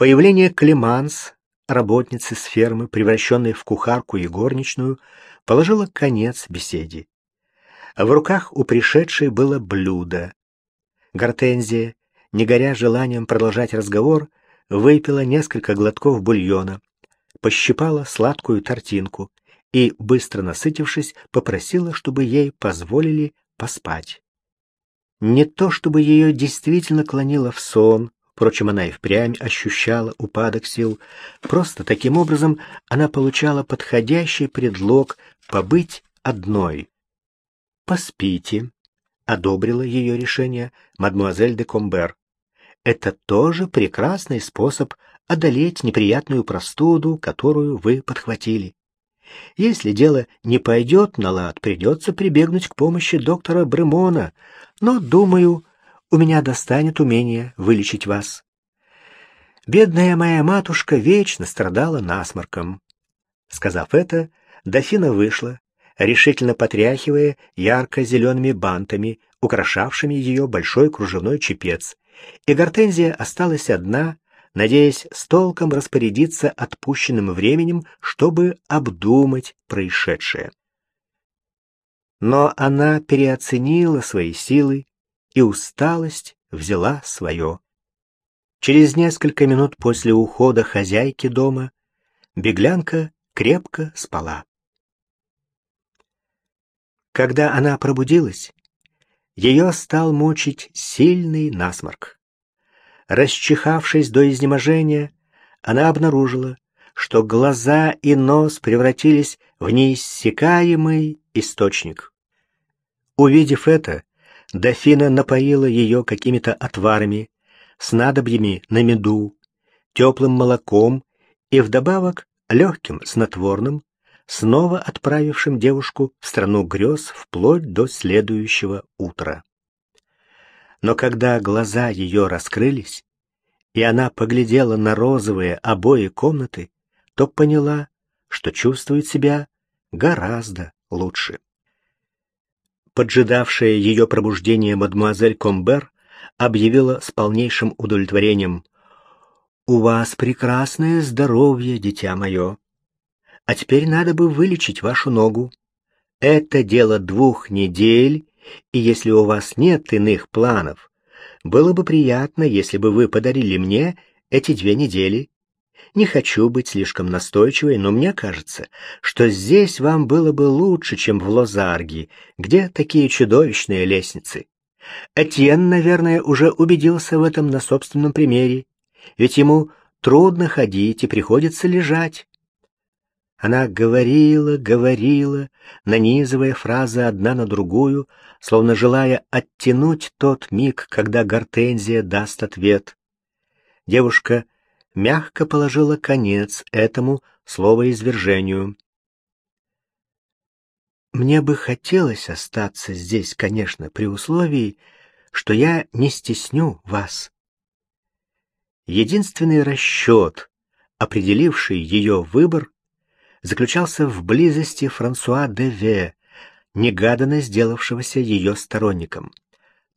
Появление Клеманс, работницы с фермы, превращенной в кухарку и горничную, положило конец беседе. В руках у пришедшей было блюдо. Гортензия, не горя желанием продолжать разговор, выпила несколько глотков бульона, пощипала сладкую тортинку и, быстро насытившись, попросила, чтобы ей позволили поспать. Не то чтобы ее действительно клонило в сон, впрочем, она и впрямь ощущала упадок сил, просто таким образом она получала подходящий предлог побыть одной. «Поспите», — одобрила ее решение мадмуазель де Комбер. «Это тоже прекрасный способ одолеть неприятную простуду, которую вы подхватили. Если дело не пойдет на лад, придется прибегнуть к помощи доктора Бремона, но, думаю, у меня достанет умение вылечить вас. Бедная моя матушка вечно страдала насморком. Сказав это, дофина вышла, решительно потряхивая ярко-зелеными бантами, украшавшими ее большой кружевной чепец, и Гортензия осталась одна, надеясь с толком распорядиться отпущенным временем, чтобы обдумать происшедшее. Но она переоценила свои силы, и усталость взяла свое. Через несколько минут после ухода хозяйки дома беглянка крепко спала. Когда она пробудилась, ее стал мучить сильный насморк. Расчихавшись до изнеможения, она обнаружила, что глаза и нос превратились в неиссякаемый источник. Увидев это, дофина напоила ее какими-то отварами, снадобьями на меду, теплым молоком и вдобавок легким снотворным, снова отправившим девушку в страну грез вплоть до следующего утра. Но когда глаза ее раскрылись, и она поглядела на розовые обои комнаты, то поняла, что чувствует себя гораздо лучше. Поджидавшая ее пробуждение мадемуазель Комбер объявила с полнейшим удовлетворением «У вас прекрасное здоровье, дитя мое. А теперь надо бы вылечить вашу ногу. Это дело двух недель, и если у вас нет иных планов, было бы приятно, если бы вы подарили мне эти две недели. Не хочу быть слишком настойчивой, но мне кажется, что здесь вам было бы лучше, чем в Лозарге, где такие чудовищные лестницы. Этьен, наверное, уже убедился в этом на собственном примере, ведь ему трудно ходить и приходится лежать. Она говорила, говорила, нанизывая фразы одна на другую, словно желая оттянуть тот миг, когда Гортензия даст ответ. Девушка мягко положила конец этому словоизвержению. Мне бы хотелось остаться здесь, конечно, при условии, что я не стесню вас. Единственный расчет, определивший ее выбор, заключался в близости Франсуа де Ве, негаданно сделавшегося ее сторонником.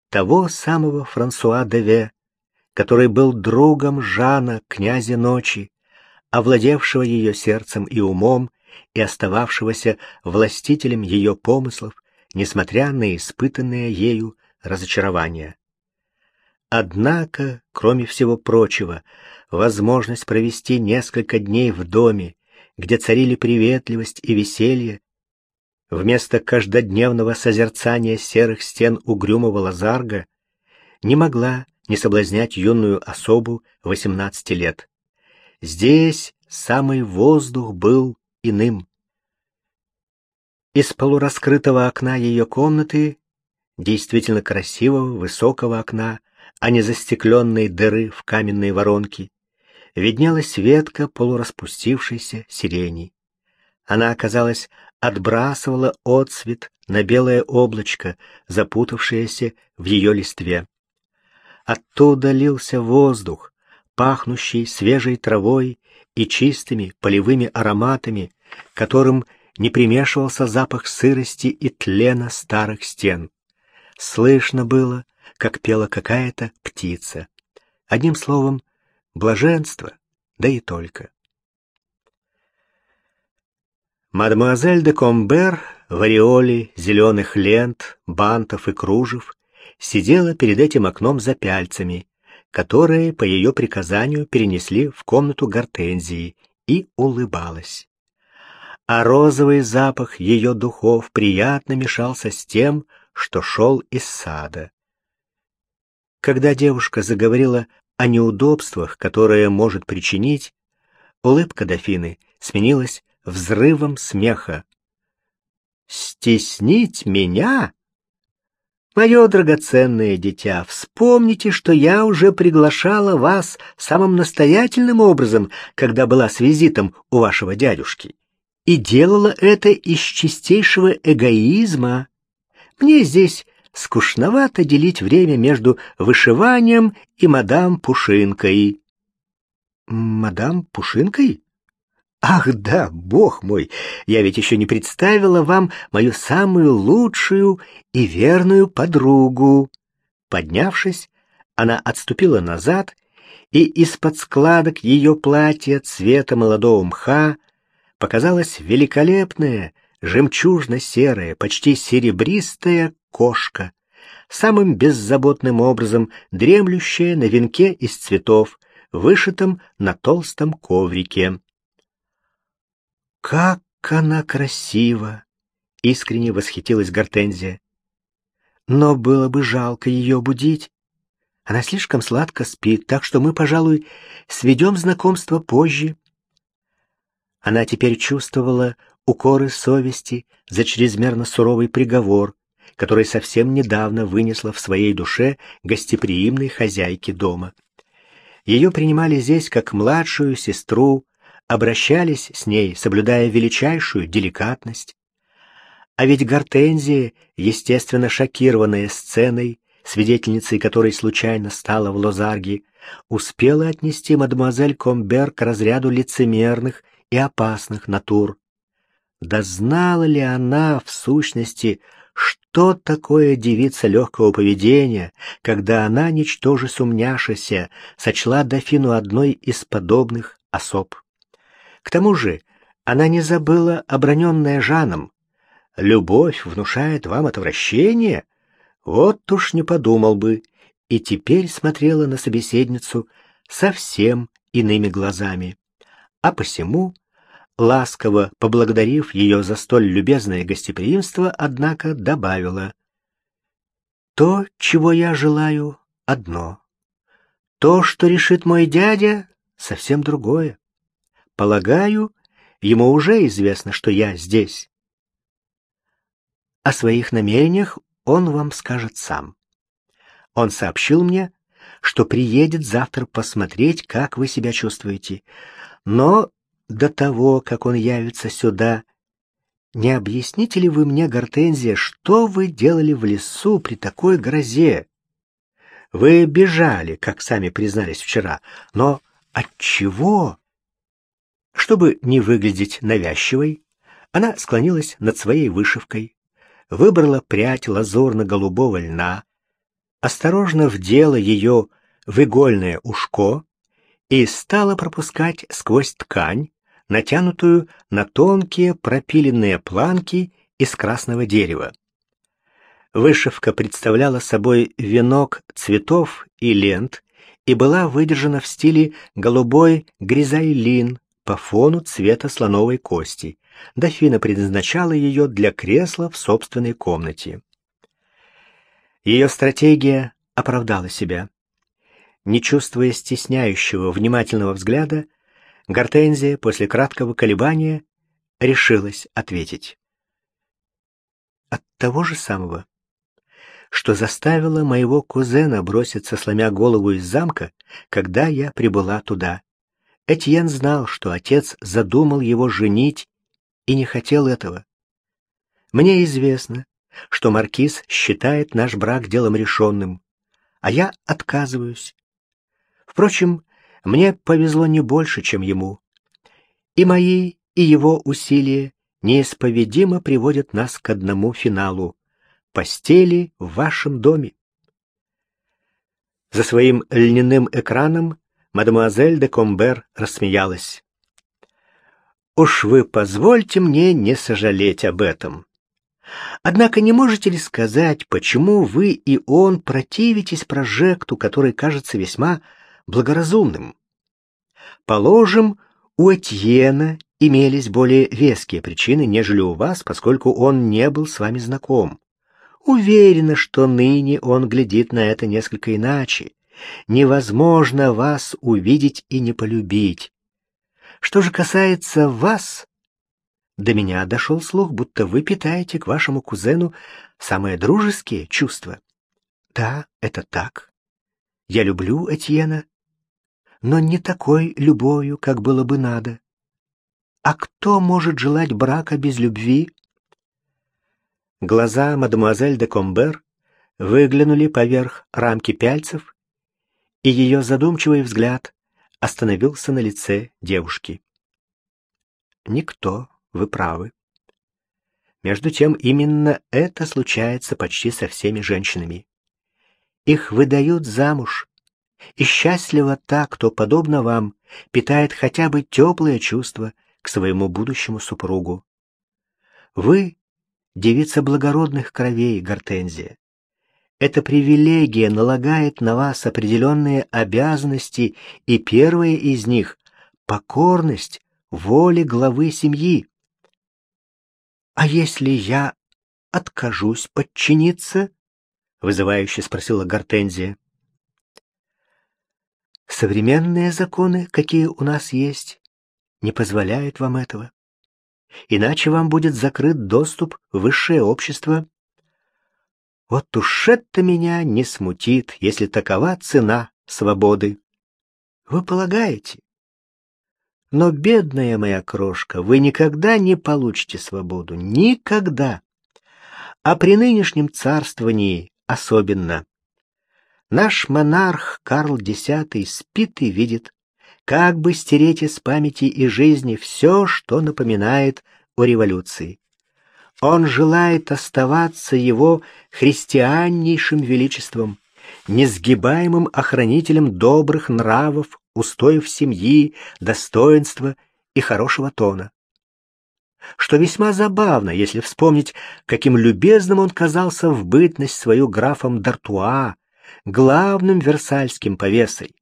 Того самого Франсуа де Ве, который был другом Жана, князя ночи, овладевшего ее сердцем и умом и остававшегося властителем ее помыслов, несмотря на испытанное ею разочарование. Однако, кроме всего прочего, возможность провести несколько дней в доме, где царили приветливость и веселье, вместо каждодневного созерцания серых стен угрюмого лазарга, не могла не соблазнять юную особу 18 лет. Здесь самый воздух был иным. Из полураскрытого окна ее комнаты, действительно красивого, высокого окна, а не застекленной дыры в каменной воронке, виднелась ветка полураспустившейся сирени. Она, оказалась, отбрасывала отсвет на белое облачко, запутавшееся в ее листве. Оттуда лился воздух, пахнущий свежей травой и чистыми полевыми ароматами, которым не примешивался запах сырости и тлена старых стен. Слышно было, как пела какая-то птица. Одним словом, блаженство, да и только. Мадемуазель де Комбер в ореоле зеленых лент, бантов и кружев сидела перед этим окном за пяльцами, которые по ее приказанию перенесли в комнату гортензии, и улыбалась. А розовый запах ее духов приятно мешался с тем, что шел из сада. Когда девушка заговорила о неудобствах, которые может причинить, улыбка дофины сменилась взрывом смеха. «Стеснить меня?» Мое драгоценное дитя, вспомните, что я уже приглашала вас самым настоятельным образом, когда была с визитом у вашего дядюшки. И делала это из чистейшего эгоизма. Мне здесь скучновато делить время между вышиванием и мадам Пушинкой. Мадам Пушинкой? Ах да, бог мой, я ведь еще не представила вам мою самую лучшую и верную подругу. Поднявшись, она отступила назад, и из-под складок ее платья цвета молодого мха показалась великолепная, жемчужно-серая, почти серебристая кошка, самым беззаботным образом дремлющая на венке из цветов, вышитом на толстом коврике. Как она красива! Искренне восхитилась Гортензия. Но было бы жалко ее будить. Она слишком сладко спит, так что мы, пожалуй, сведем знакомство позже. Она теперь чувствовала укоры совести за чрезмерно суровый приговор, который совсем недавно вынесла в своей душе гостеприимной хозяйки дома. Ее принимали здесь как младшую сестру, обращались с ней, соблюдая величайшую деликатность. А ведь Гортензия, естественно шокированная сценой, свидетельницей которой случайно стала в Лозарге, успела отнести мадемуазель Комбер к разряду лицемерных и опасных натур. Да знала ли она, в сущности, что такое девица легкого поведения, когда она, ничтоже сумняшися, сочла дофину одной из подобных особ? К тому же она не забыла оброненное Жаном. «Любовь внушает вам отвращение?» Вот уж не подумал бы, и теперь смотрела на собеседницу совсем иными глазами. А посему, ласково поблагодарив ее за столь любезное гостеприимство, однако добавила «То, чего я желаю, одно. То, что решит мой дядя, совсем другое. Полагаю, ему уже известно, что я здесь. О своих намерениях он вам скажет сам. Он сообщил мне, что приедет завтра посмотреть, как вы себя чувствуете. Но до того, как он явится сюда, не объясните ли вы мне, Гортензия, что вы делали в лесу при такой грозе? Вы бежали, как сами признались вчера, но от чего? Чтобы не выглядеть навязчивой, она склонилась над своей вышивкой, выбрала прядь лазурно-голубого льна, осторожно вдела ее в игольное ушко и стала пропускать сквозь ткань, натянутую на тонкие пропиленные планки из красного дерева. Вышивка представляла собой венок цветов и лент и была выдержана в стиле голубой гризайлин по фону цвета слоновой кости. Дофина предназначала ее для кресла в собственной комнате. Ее стратегия оправдала себя. Не чувствуя стесняющего внимательного взгляда, Гортензия после краткого колебания решилась ответить. От того же самого, что заставило моего кузена броситься, сломя голову из замка, когда я прибыла туда. Этьен знал, что отец задумал его женить и не хотел этого. Мне известно, что маркиз считает наш брак делом решенным, а я отказываюсь. Впрочем, мне повезло не больше, чем ему. И мои, и его усилия неисповедимо приводят нас к одному финалу — постели в вашем доме. За своим льняным экраном Мадемуазель де Комбер рассмеялась. «Уж вы позвольте мне не сожалеть об этом. Однако не можете ли сказать, почему вы и он противитесь прожекту, который кажется весьма благоразумным? Положим, у Этьена имелись более веские причины, нежели у вас, поскольку он не был с вами знаком. Уверена, что ныне он глядит на это несколько иначе. Невозможно вас увидеть и не полюбить. Что же касается вас, до меня дошел слух, будто вы питаете к вашему кузену самые дружеские чувства. Да, это так. Я люблю Этьена, но не такой любовью, как было бы надо. А кто может желать брака без любви? Глаза мадемуазель де Комбер выглянули поверх рамки пяльцев, и ее задумчивый взгляд остановился на лице девушки. Никто, вы правы. Между тем, именно это случается почти со всеми женщинами. Их выдают замуж, и счастлива та, кто, подобно вам, питает хотя бы теплые чувства к своему будущему супругу. Вы — девица благородных кровей, Гортензия. Эта привилегия налагает на вас определенные обязанности, и первая из них — покорность воле главы семьи. «А если я откажусь подчиниться?» — вызывающе спросила Гортензия. «Современные законы, какие у нас есть, не позволяют вам этого. Иначе вам будет закрыт доступ в высшее общество. Вот уж это меня не смутит, если такова цена свободы. Вы полагаете? Но, бедная моя крошка, вы никогда не получите свободу. Никогда. А при нынешнем царствовании особенно. Наш монарх Карл X спит и видит, как бы стереть из памяти и жизни все, что напоминает о революции. Он желает оставаться его христианнейшим величеством, несгибаемым охранителем добрых нравов, устоев семьи, достоинства и хорошего тона. Что весьма забавно, если вспомнить, каким любезным он казался в бытность свою графом Д'Артуа, главным версальским повесой.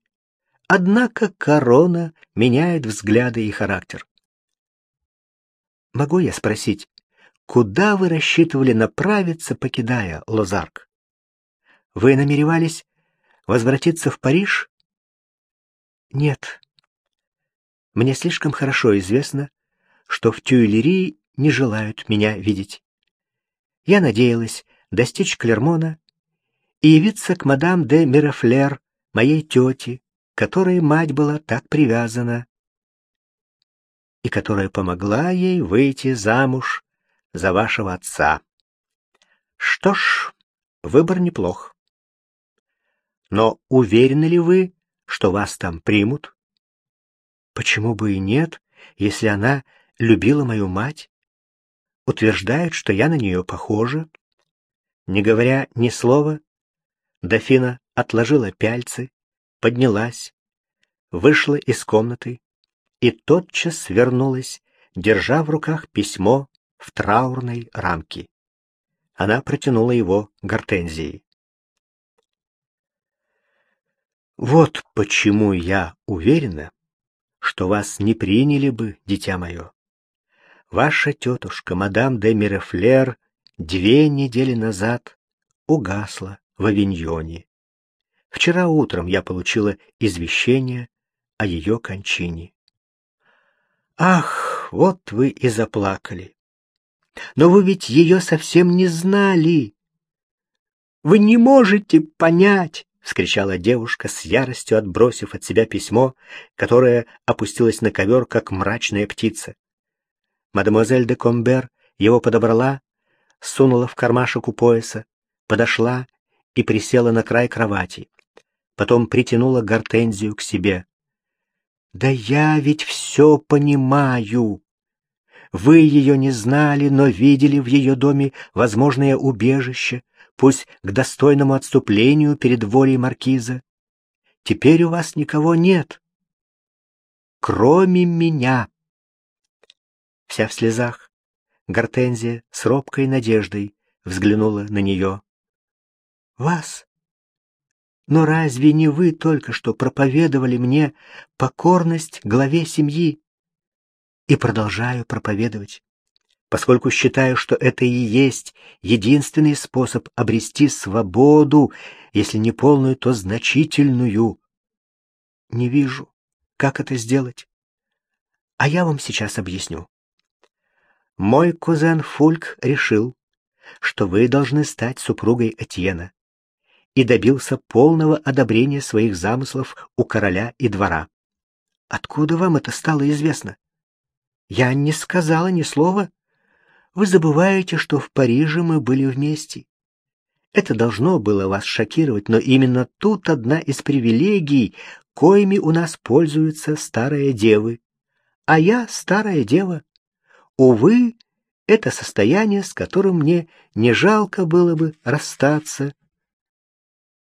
Однако корона меняет взгляды и характер. Могу я спросить, куда вы рассчитывали направиться, покидая Лозарк? Вы намеревались возвратиться в Париж? Нет. Мне слишком хорошо известно, что в Тюильри не желают меня видеть. Я надеялась достичь Клермона и явиться к мадам де Мирафлер, моей тете, которой мать была так привязана, и которая помогла ей выйти замуж за вашего отца. Что ж, выбор неплох. Но уверены ли вы, что вас там примут? Почему бы и нет, если она любила мою мать? Утверждают, что я на нее похожа. Не говоря ни слова, дофина отложила пяльцы, поднялась, вышла из комнаты и тотчас вернулась, держа в руках письмо в траурной рамке. Она протянула его Гортензии. Вот почему я уверена, что вас не приняли бы, дитя мое. Ваша тетушка, мадам де Мирефлер, две недели назад угасла в Авиньоне. Вчера утром я получила извещение о ее кончине. Ах, вот вы и заплакали. Но вы ведь ее совсем не знали. Вы не можете понять, — вскричала девушка с яростью, отбросив от себя письмо, которое опустилось на ковер, как мрачная птица. Мадемуазель де Комбер его подобрала, сунула в кармашек у пояса, подошла и присела на край кровати. Потом притянула гортензию к себе. «Да я ведь все понимаю!» Вы ее не знали, но видели в ее доме возможное убежище, пусть к достойному отступлению перед волей маркиза. Теперь у вас никого нет. кроме меня. Вся в слезах, Гортензия с робкой надеждой взглянула на нее. «Вас? Но разве не вы только что проповедовали мне покорность главе семьи? И продолжаю проповедовать, поскольку считаю, что это и есть единственный способ обрести свободу, если не полную, то значительную. Не вижу, как это сделать. А я вам сейчас объясню. Мой кузен Фульк решил, что вы должны стать супругой Этьена, и добился полного одобрения своих замыслов у короля и двора. Откуда вам это стало известно? Я не сказала ни слова. Вы забываете, что в Париже мы были вместе. Это должно было вас шокировать, но именно тут одна из привилегий, коими у нас пользуются старые девы. А я старая дева. Увы, это состояние, с которым мне не жалко было бы расстаться.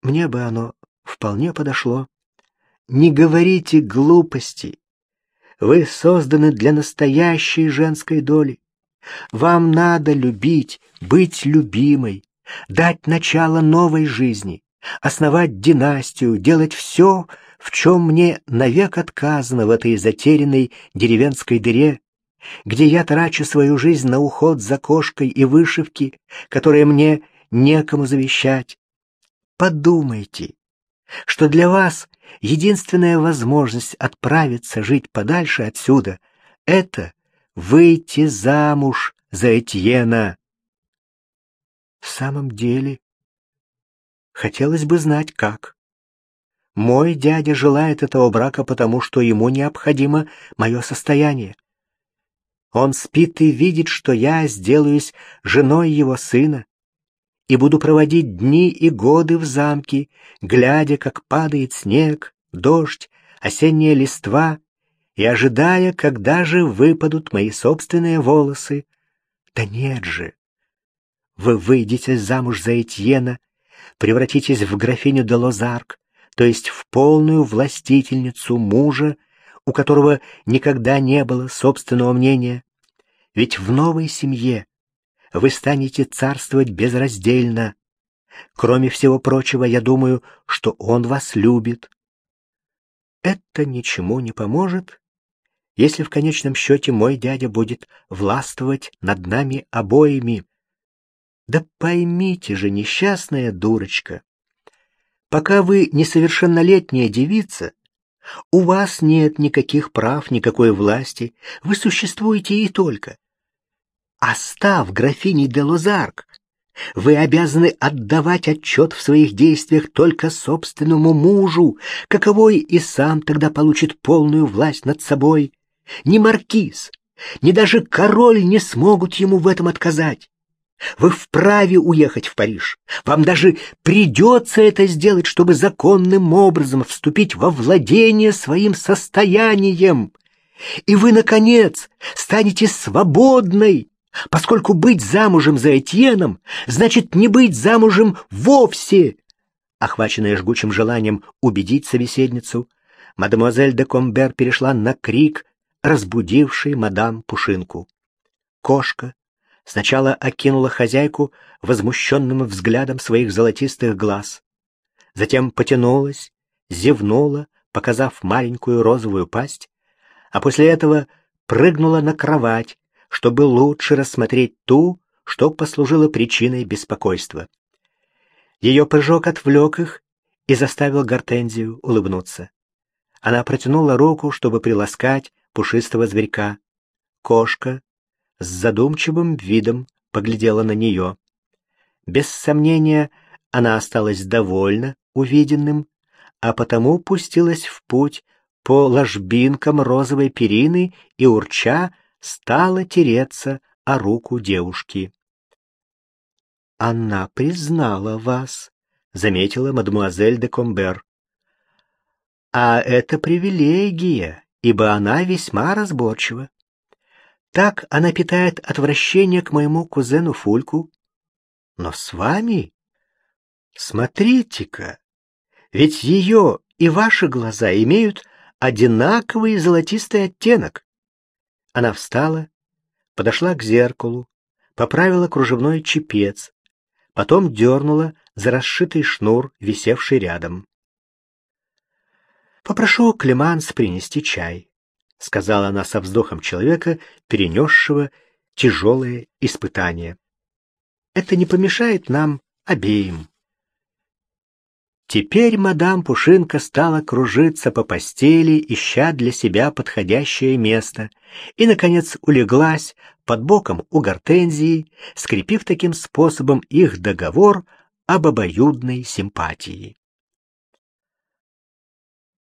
Мне бы оно вполне подошло. Не говорите глупости. Вы созданы для настоящей женской доли. Вам надо любить, быть любимой, дать начало новой жизни, основать династию, делать все, в чем мне навек отказано в этой затерянной деревенской дыре, где я трачу свою жизнь на уход за кошкой и вышивки, которые мне некому завещать. Подумайте, что для вас единственная возможность отправиться жить подальше отсюда — это выйти замуж за Этьена. В самом деле, хотелось бы знать, как. Мой дядя желает этого брака, потому что ему необходимо мое состояние. Он спит и видит, что я сделаюсь женой его сына и буду проводить дни и годы в замке, глядя, как падает снег, дождь, осенняя листва, и ожидая, когда же выпадут мои собственные волосы. Да нет же! Вы выйдете замуж за Этьена, превратитесь в графиню де Лозарк, то есть в полную властительницу мужа, у которого никогда не было собственного мнения. Ведь в новой семье вы станете царствовать безраздельно. Кроме всего прочего, я думаю, что он вас любит. Это ничему не поможет, если в конечном счете мой дядя будет властвовать над нами обоими. Да поймите же, несчастная дурочка, пока вы несовершеннолетняя девица, у вас нет никаких прав, никакой власти, вы существуете и только. А став графиней де Лозарк, вы обязаны отдавать отчет в своих действиях только собственному мужу, каковой и сам тогда получит полную власть над собой. Ни маркиз, ни даже король не смогут ему в этом отказать. Вы вправе уехать в Париж. Вам даже придется это сделать, чтобы законным образом вступить во владение своим состоянием. И вы, наконец, станете свободной, поскольку быть замужем за Этьеном значит не быть замужем вовсе. Охваченная жгучим желанием убедить собеседницу, мадемуазель де Комбер перешла на крик, разбудивший мадам Пушинку. Кошка, Сначала окинула хозяйку возмущенным взглядом своих золотистых глаз. Затем потянулась, зевнула, показав маленькую розовую пасть, а после этого прыгнула на кровать, чтобы лучше рассмотреть ту, что послужило причиной беспокойства. Ее прыжок отвлек их и заставил Гортензию улыбнуться. Она протянула руку, чтобы приласкать пушистого зверька. Кошка с задумчивым видом поглядела на нее. Без сомнения, она осталась довольна увиденным, а потому пустилась в путь по ложбинкам розовой перины и, урча, стала тереться о руку девушки. «Она признала вас», — заметила мадемуазель де Комбер. «А это привилегия, ибо она весьма разборчива. Так она питает отвращение к моему кузену Фульку. Но с вами... Смотрите-ка, ведь ее и ваши глаза имеют одинаковый золотистый оттенок. Она встала, подошла к зеркалу, поправила кружевной чепец, потом дернула за расшитый шнур, висевший рядом. «Попрошу Клеманс принести чай», — сказала она со вздохом человека, перенесшего тяжелое испытание. «Это не помешает нам обеим». Теперь мадам Пушинка стала кружиться по постели, ища для себя подходящее место, и, наконец, улеглась под боком у гортензии, скрепив таким способом их договор об обоюдной симпатии.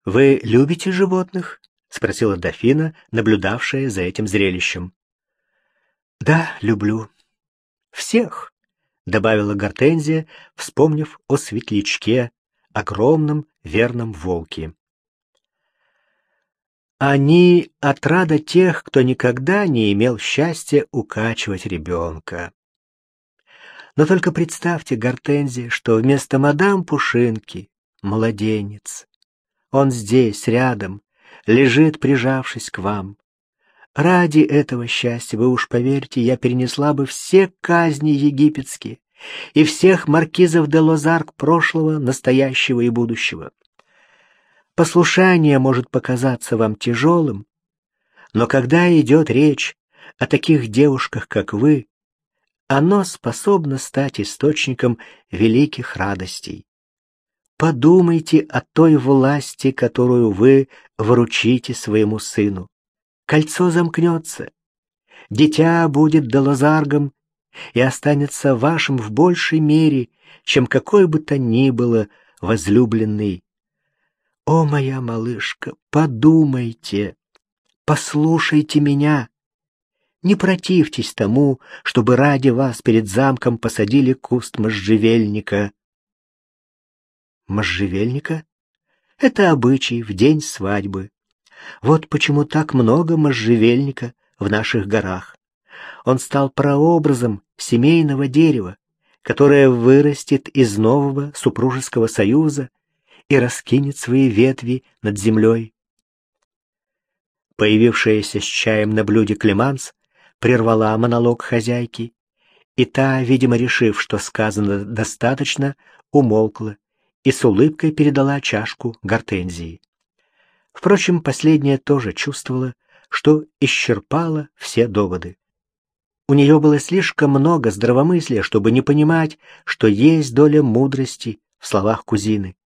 «Вы любите животных?» — спросила дофина, наблюдавшая за этим зрелищем. «Да, люблю. Всех», — добавила Гортензия, вспомнив о светлячке, огромном верном волке. Они — отрада тех, кто никогда не имел счастья укачивать ребенка. Но только представьте, Гортензия, что вместо мадам Пушинки — младенец. Он здесь, рядом, лежит, прижавшись к вам. Ради этого счастья, вы уж поверьте, я перенесла бы все казни египетские, и всех маркизов де Лозарк прошлого, настоящего и будущего. Послушание может показаться вам тяжелым, но когда идет речь о таких девушках, как вы, оно способно стать источником великих радостей. Подумайте о той власти, которую вы вручите своему сыну. Кольцо замкнется. Дитя будет долозаргом и останется вашим в большей мере, чем какой бы то ни было возлюбленный. О, моя малышка, подумайте, послушайте меня. Не противьтесь тому, чтобы ради вас перед замком посадили куст можжевельника. Можжевельника? Это обычай в день свадьбы. Вот почему так много можжевельника в наших горах. Он стал прообразом семейного дерева, которое вырастет из нового супружеского союза и раскинет свои ветви над землей. Появившаяся с чаем на блюде Клеманс прервала монолог хозяйки, и та, видимо, решив, что сказано достаточно, умолкла и с улыбкой передала чашку гортензии. Впрочем, последняя тоже чувствовала, что исчерпала все доводы. У нее было слишком много здравомыслия, чтобы не понимать, что есть доля мудрости в словах кузины.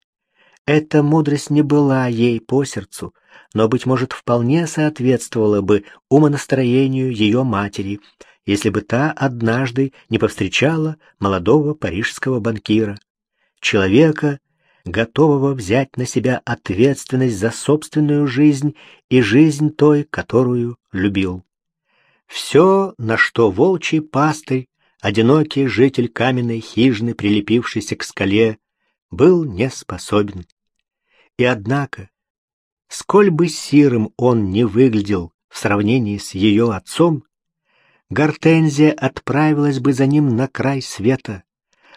Эта мудрость не была ей по сердцу, но, быть может, вполне соответствовала бы умонастроению ее матери, если бы та однажды не повстречала молодого парижского банкира, человека, готового взять на себя ответственность за собственную жизнь и жизнь той, которую любил. Все, на что волчий пастырь, одинокий житель каменной хижины, прилепившийся к скале, был не способен. И однако, сколь бы сирым он не выглядел в сравнении с ее отцом, Гортензия отправилась бы за ним на край света,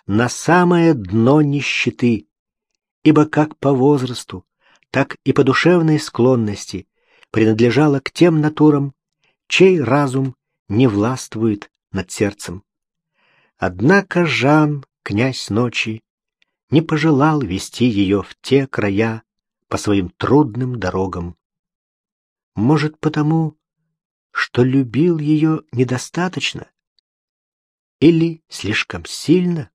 на самое дно нищеты, ибо как по возрасту, так и по душевной склонности принадлежала к тем натурам, чей разум не властвует над сердцем. Однако Жан, князь ночи, не пожелал вести ее в те края по своим трудным дорогам. Может, потому, что любил ее недостаточно? Или слишком сильно?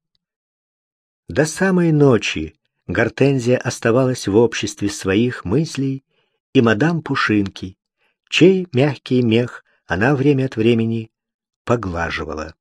До самой ночи Гортензия оставалась в обществе своих мыслей и мадам Пушинки, чей мягкий мех она время от времени поглаживала.